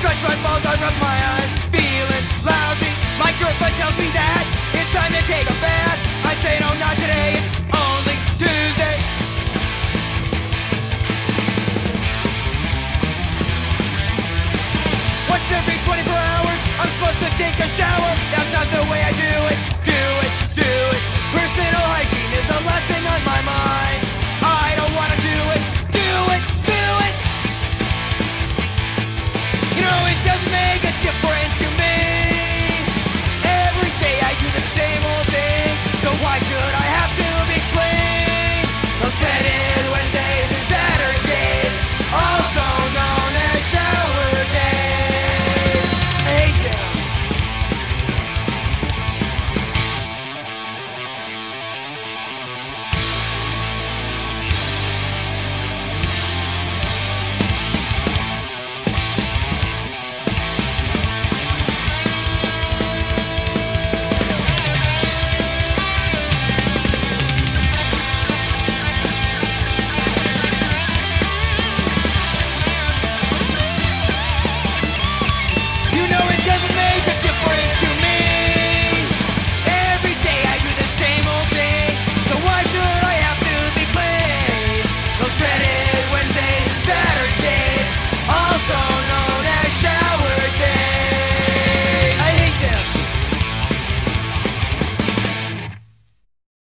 scratch my balls, I rub my eyes.